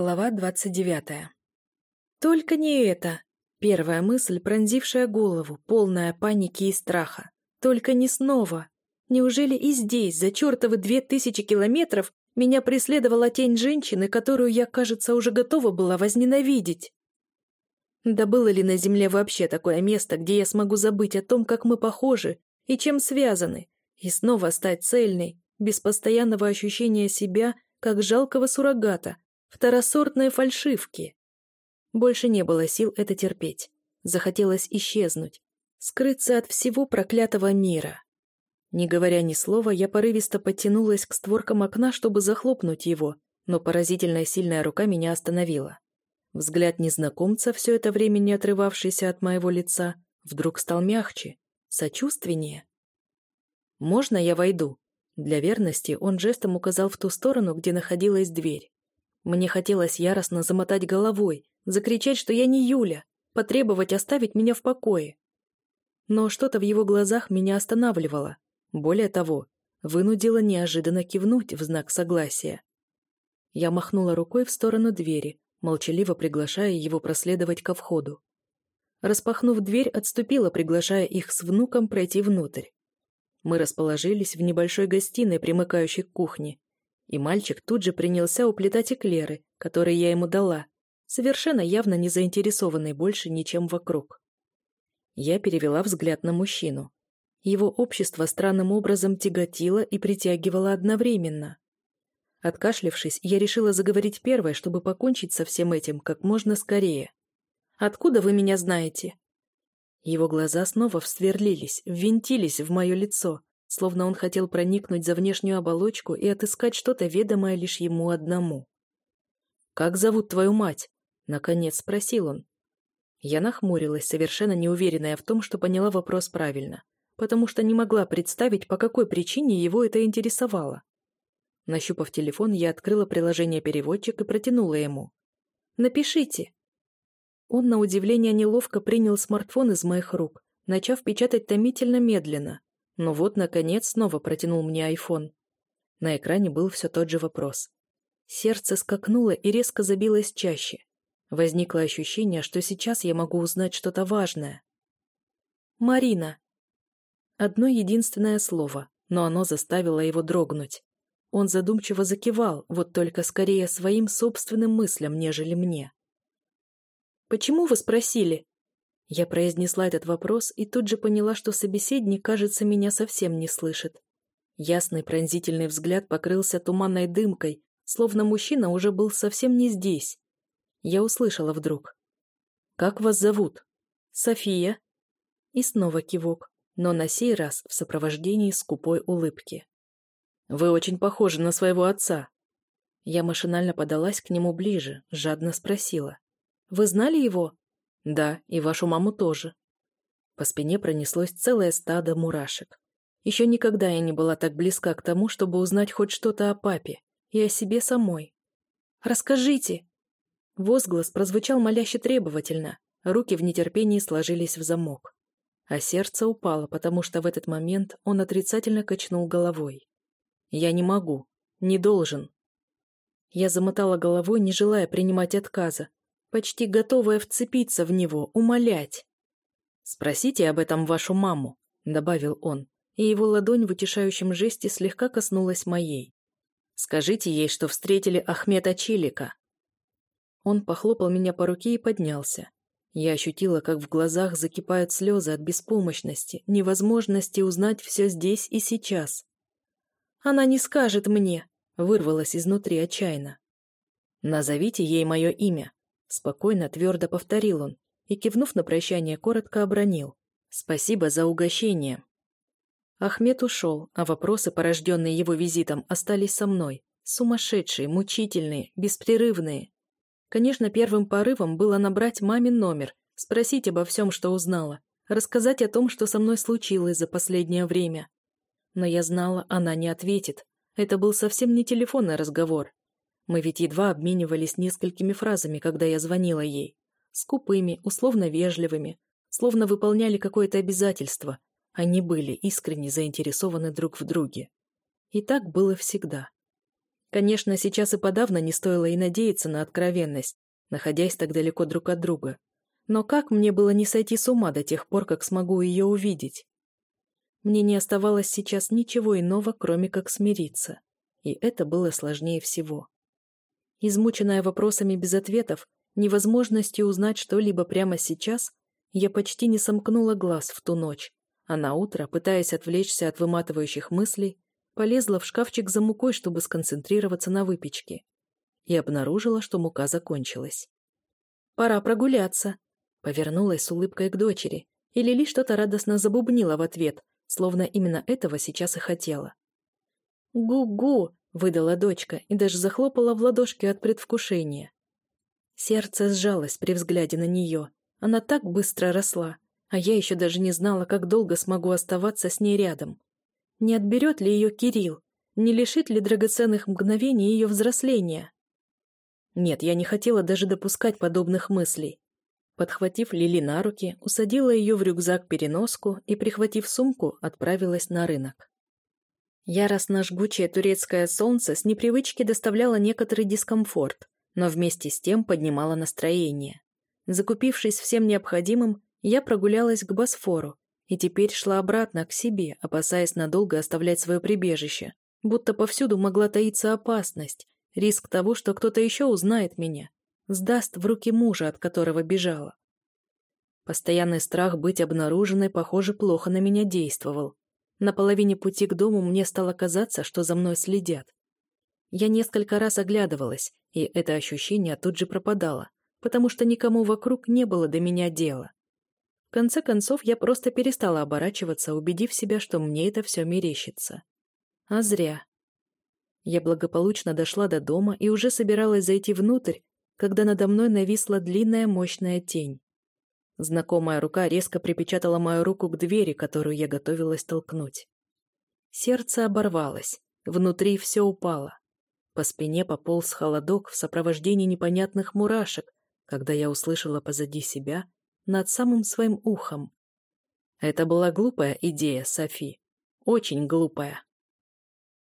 Глава двадцать девятая. Только не это. Первая мысль, пронзившая голову, полная паники и страха. Только не снова. Неужели и здесь, за чертовы две тысячи километров, меня преследовала тень женщины, которую я, кажется, уже готова была возненавидеть? Да было ли на Земле вообще такое место, где я смогу забыть о том, как мы похожи и чем связаны, и снова стать цельной, без постоянного ощущения себя, как жалкого суррогата, второсортной фальшивки? Больше не было сил это терпеть. Захотелось исчезнуть, скрыться от всего проклятого мира. Не говоря ни слова, я порывисто подтянулась к створкам окна, чтобы захлопнуть его, но поразительная сильная рука меня остановила. Взгляд незнакомца, все это время не отрывавшийся от моего лица, вдруг стал мягче, сочувственнее. «Можно я войду?» Для верности он жестом указал в ту сторону, где находилась дверь. Мне хотелось яростно замотать головой, закричать, что я не Юля, потребовать оставить меня в покое. Но что-то в его глазах меня останавливало. Более того, вынудило неожиданно кивнуть в знак согласия. Я махнула рукой в сторону двери, молчаливо приглашая его проследовать ко входу. Распахнув дверь, отступила, приглашая их с внуком пройти внутрь. Мы расположились в небольшой гостиной, примыкающей к кухне, и мальчик тут же принялся уплетать эклеры, которые я ему дала, совершенно явно не заинтересованный больше ничем вокруг. Я перевела взгляд на мужчину. Его общество странным образом тяготило и притягивало одновременно. Откашлившись, я решила заговорить первой, чтобы покончить со всем этим как можно скорее. «Откуда вы меня знаете?» Его глаза снова всверлились, ввинтились в мое лицо, словно он хотел проникнуть за внешнюю оболочку и отыскать что-то ведомое лишь ему одному. «Как зовут твою мать?» Наконец спросил он. Я нахмурилась, совершенно неуверенная в том, что поняла вопрос правильно, потому что не могла представить, по какой причине его это интересовало. Нащупав телефон, я открыла приложение «Переводчик» и протянула ему. «Напишите». Он, на удивление, неловко принял смартфон из моих рук, начав печатать томительно медленно. Но вот, наконец, снова протянул мне айфон. На экране был все тот же вопрос. Сердце скакнуло и резко забилось чаще. Возникло ощущение, что сейчас я могу узнать что-то важное. «Марина». Одно единственное слово, но оно заставило его дрогнуть. Он задумчиво закивал, вот только скорее своим собственным мыслям, нежели мне. «Почему вы спросили?» Я произнесла этот вопрос и тут же поняла, что собеседник, кажется, меня совсем не слышит. Ясный пронзительный взгляд покрылся туманной дымкой, словно мужчина уже был совсем не здесь. Я услышала вдруг. «Как вас зовут?» «София». И снова кивок, но на сей раз в сопровождении скупой улыбки. «Вы очень похожи на своего отца». Я машинально подалась к нему ближе, жадно спросила. «Вы знали его?» «Да, и вашу маму тоже». По спине пронеслось целое стадо мурашек. Еще никогда я не была так близка к тому, чтобы узнать хоть что-то о папе и о себе самой. «Расскажите!» Возглас прозвучал моляще требовательно, руки в нетерпении сложились в замок. А сердце упало, потому что в этот момент он отрицательно качнул головой. «Я не могу. Не должен». Я замотала головой, не желая принимать отказа, почти готовая вцепиться в него, умолять. «Спросите об этом вашу маму», — добавил он, и его ладонь в утешающем жесте слегка коснулась моей. «Скажите ей, что встретили Ахмета Чилика. Он похлопал меня по руке и поднялся. Я ощутила, как в глазах закипают слезы от беспомощности, невозможности узнать все здесь и сейчас. «Она не скажет мне», — вырвалась изнутри отчаянно. «Назовите ей мое имя», — спокойно, твердо повторил он и, кивнув на прощание, коротко обронил. «Спасибо за угощение». Ахмед ушел, а вопросы, порожденные его визитом, остались со мной. Сумасшедшие, мучительные, беспрерывные. Конечно, первым порывом было набрать мамин номер, спросить обо всем, что узнала, рассказать о том, что со мной случилось за последнее время. Но я знала, она не ответит. Это был совсем не телефонный разговор. Мы ведь едва обменивались несколькими фразами, когда я звонила ей. Скупыми, условно вежливыми, словно выполняли какое-то обязательство. Они были искренне заинтересованы друг в друге. И так было всегда. Конечно, сейчас и подавно не стоило и надеяться на откровенность, находясь так далеко друг от друга. Но как мне было не сойти с ума до тех пор, как смогу ее увидеть? Мне не оставалось сейчас ничего иного, кроме как смириться. И это было сложнее всего. Измученная вопросами без ответов, невозможностью узнать что-либо прямо сейчас, я почти не сомкнула глаз в ту ночь, а на утро, пытаясь отвлечься от выматывающих мыслей, полезла в шкафчик за мукой, чтобы сконцентрироваться на выпечке, и обнаружила, что мука закончилась. «Пора прогуляться», — повернулась с улыбкой к дочери, и Лили что-то радостно забубнила в ответ, словно именно этого сейчас и хотела. «Гу-гу!» — выдала дочка и даже захлопала в ладошки от предвкушения. Сердце сжалось при взгляде на нее. Она так быстро росла, а я еще даже не знала, как долго смогу оставаться с ней рядом. Не отберет ли ее Кирилл? Не лишит ли драгоценных мгновений ее взросления? Нет, я не хотела даже допускать подобных мыслей. Подхватив Лили на руки, усадила ее в рюкзак-переноску и, прихватив сумку, отправилась на рынок. Яростно жгучее турецкое солнце с непривычки доставляло некоторый дискомфорт, но вместе с тем поднимало настроение. Закупившись всем необходимым, я прогулялась к Босфору и теперь шла обратно к себе, опасаясь надолго оставлять свое прибежище, будто повсюду могла таиться опасность, риск того, что кто-то еще узнает меня, сдаст в руки мужа, от которого бежала. Постоянный страх быть обнаруженной, похоже, плохо на меня действовал. На половине пути к дому мне стало казаться, что за мной следят. Я несколько раз оглядывалась, и это ощущение тут же пропадало, потому что никому вокруг не было до меня дела. В конце концов, я просто перестала оборачиваться, убедив себя, что мне это все мерещится. А зря. Я благополучно дошла до дома и уже собиралась зайти внутрь, когда надо мной нависла длинная мощная тень. Знакомая рука резко припечатала мою руку к двери, которую я готовилась толкнуть. Сердце оборвалось, внутри все упало. По спине пополз холодок в сопровождении непонятных мурашек, когда я услышала позади себя, над самым своим ухом. Это была глупая идея, Софи. Очень глупая.